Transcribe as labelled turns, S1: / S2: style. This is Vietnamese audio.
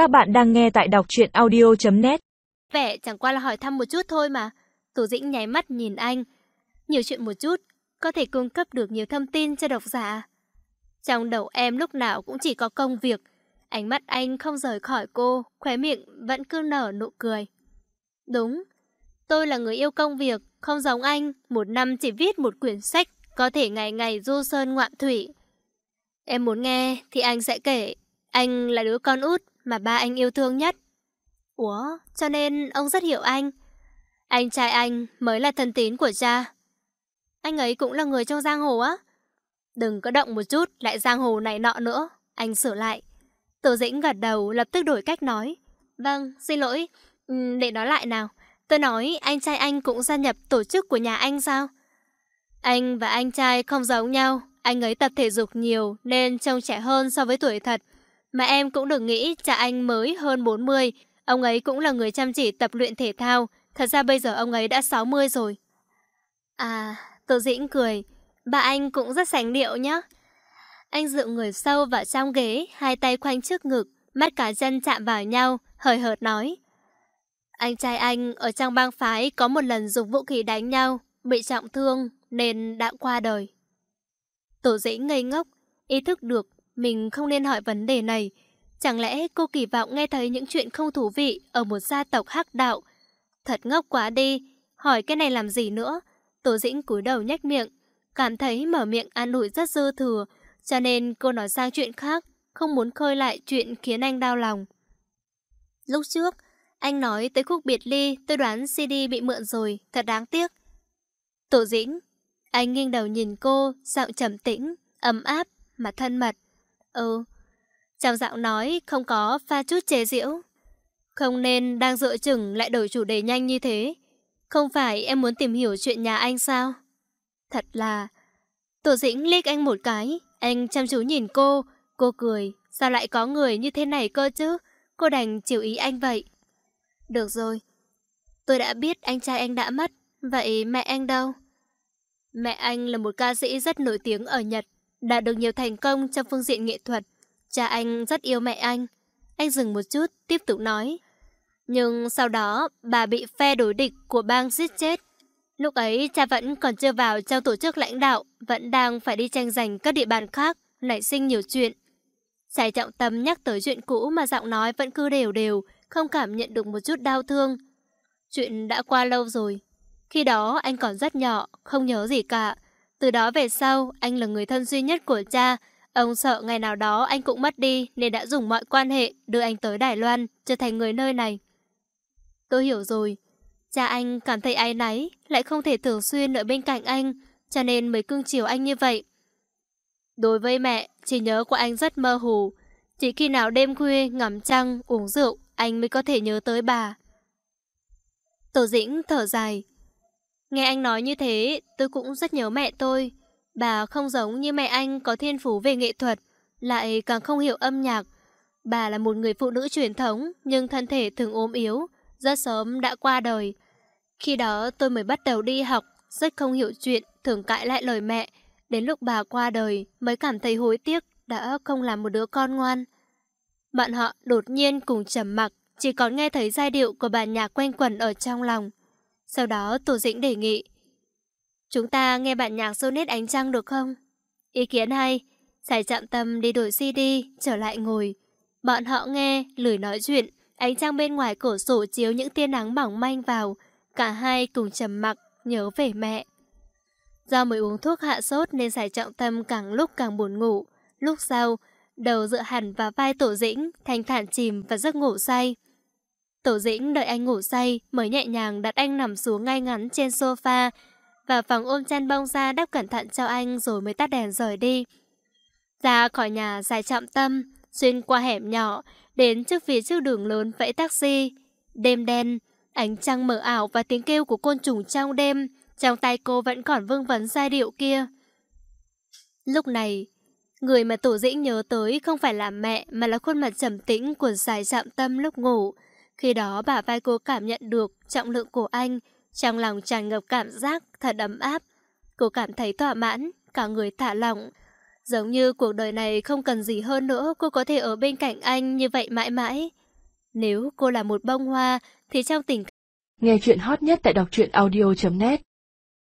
S1: Các bạn đang nghe tại đọc truyện audio.net
S2: Vẻ chẳng qua là hỏi thăm một chút thôi mà. Tổ dĩnh nháy mắt nhìn anh. Nhiều chuyện một chút, có thể cung cấp được nhiều thông tin cho độc giả. Trong đầu em lúc nào cũng chỉ có công việc. Ánh mắt anh không rời khỏi cô, khóe miệng vẫn cứ nở nụ cười. Đúng, tôi là người yêu công việc, không giống anh, một năm chỉ viết một quyển sách, có thể ngày ngày du sơn ngoạn thủy. Em muốn nghe thì anh sẽ kể, anh là đứa con út mà ba anh yêu thương nhất. Ủa, cho nên ông rất hiểu anh. Anh trai anh mới là thân tín của cha. Anh ấy cũng là người trong giang hồ á. Đừng có động một chút, lại giang hồ này nọ nữa. Anh sửa lại. Tổ dĩnh gật đầu, lập tức đổi cách nói. Vâng, xin lỗi. Ừ, để nói lại nào. Tôi nói anh trai anh cũng gia nhập tổ chức của nhà anh sao? Anh và anh trai không giống nhau. Anh ấy tập thể dục nhiều nên trông trẻ hơn so với tuổi thật. Mà em cũng đừng nghĩ cha anh mới hơn 40. Ông ấy cũng là người chăm chỉ tập luyện thể thao. Thật ra bây giờ ông ấy đã 60 rồi. À, Tô Dĩnh cười. Bà anh cũng rất sành điệu nhá. Anh dựa người sâu vào trong ghế, hai tay khoanh trước ngực, mắt cả chân chạm vào nhau, hời hợt nói. Anh trai anh ở trong bang phái có một lần dùng vũ khí đánh nhau, bị trọng thương nên đã qua đời. Tổ dĩnh ngây ngốc, ý thức được mình không nên hỏi vấn đề này. Chẳng lẽ cô kỳ vọng nghe thấy những chuyện không thú vị ở một gia tộc hắc đạo? Thật ngốc quá đi, hỏi cái này làm gì nữa? Tổ dĩnh cúi đầu nhếch miệng, cảm thấy mở miệng an ủi rất dư thừa, cho nên cô nói sang chuyện khác, không muốn khơi lại chuyện khiến anh đau lòng. Lúc trước, anh nói tới khúc biệt ly, tôi đoán CD bị mượn rồi, thật đáng tiếc. Tổ dĩnh, anh nghiêng đầu nhìn cô, giọng trầm tĩnh, ấm áp, mà thân mật. Ừ, trong giọng nói không có pha chút chế giễu. Không nên đang dựa chừng lại đổi chủ đề nhanh như thế. Không phải em muốn tìm hiểu chuyện nhà anh sao? Thật là... Tổ dĩnh liếc anh một cái, anh chăm chú nhìn cô, cô cười. Sao lại có người như thế này cơ chứ? Cô đành chịu ý anh vậy. Được rồi, tôi đã biết anh trai anh đã mất, vậy mẹ anh đâu? Mẹ anh là một ca sĩ rất nổi tiếng ở Nhật, đạt được nhiều thành công trong phương diện nghệ thuật. Cha anh rất yêu mẹ anh. Anh dừng một chút, tiếp tục nói. Nhưng sau đó, bà bị phe đối địch của bang giết chết. Lúc ấy, cha vẫn còn chưa vào trong tổ chức lãnh đạo, vẫn đang phải đi tranh giành các địa bàn khác, nảy sinh nhiều chuyện. Trải trọng tâm nhắc tới chuyện cũ mà giọng nói vẫn cứ đều đều, không cảm nhận được một chút đau thương. Chuyện đã qua lâu rồi. Khi đó anh còn rất nhỏ, không nhớ gì cả. Từ đó về sau, anh là người thân duy nhất của cha. Ông sợ ngày nào đó anh cũng mất đi nên đã dùng mọi quan hệ đưa anh tới Đài Loan, trở thành người nơi này. Tôi hiểu rồi. Cha anh cảm thấy ái náy, lại không thể thường xuyên ở bên cạnh anh, cho nên mới cưng chiều anh như vậy. Đối với mẹ, chỉ nhớ của anh rất mơ hồ. Chỉ khi nào đêm khuya ngắm trăng, uống rượu, anh mới có thể nhớ tới bà. Tổ dĩnh thở dài. Nghe anh nói như thế, tôi cũng rất nhớ mẹ tôi. Bà không giống như mẹ anh có thiên phú về nghệ thuật, lại càng không hiểu âm nhạc. Bà là một người phụ nữ truyền thống, nhưng thân thể thường ốm yếu, rất sớm đã qua đời. Khi đó tôi mới bắt đầu đi học, rất không hiểu chuyện, thường cãi lại lời mẹ. Đến lúc bà qua đời mới cảm thấy hối tiếc đã không làm một đứa con ngoan. Bạn họ đột nhiên cùng trầm mặc, chỉ còn nghe thấy giai điệu của bản nhạc quanh quẩn ở trong lòng. Sau đó Tổ Dĩnh đề nghị Chúng ta nghe bản nhạc Sonnet Ánh Trăng được không? Ý kiến hay Giải chạm tâm đi đổi CD Trở lại ngồi. Bọn họ nghe, lười nói chuyện Ánh trăng bên ngoài cổ sổ chiếu những tia nắng mỏng manh vào Cả hai cùng trầm mặc Nhớ về mẹ. Do mới uống thuốc hạ sốt Nên giải trọng tâm càng lúc càng buồn ngủ. Lúc sau Đầu dựa hẳn vào vai Tổ Dĩnh Thanh thản chìm và giấc ngủ say. Tổ dĩnh đợi anh ngủ say mới nhẹ nhàng đặt anh nằm xuống ngay ngắn trên sofa và phòng ôm chăn bông ra đắp cẩn thận cho anh rồi mới tắt đèn rời đi. Ra khỏi nhà dài trọng tâm, xuyên qua hẻm nhỏ, đến trước phía trước đường lớn vẫy taxi. Đêm đen, ánh trăng mở ảo và tiếng kêu của côn trùng trong đêm, trong tay cô vẫn còn vương vấn giai điệu kia. Lúc này, người mà tổ dĩnh nhớ tới không phải là mẹ mà là khuôn mặt trầm tĩnh của dài trọng tâm lúc ngủ. Khi đó bà vai cô cảm nhận được trọng lượng của anh, trong lòng tràn ngập cảm giác thật ấm áp. Cô cảm thấy thỏa mãn, cả người thả lỏng. Giống như cuộc đời này không cần gì hơn nữa, cô có thể ở bên cạnh anh như vậy mãi mãi. Nếu cô là một bông hoa, thì trong tình
S3: Nghe chuyện hot nhất tại đọc truyện audio.net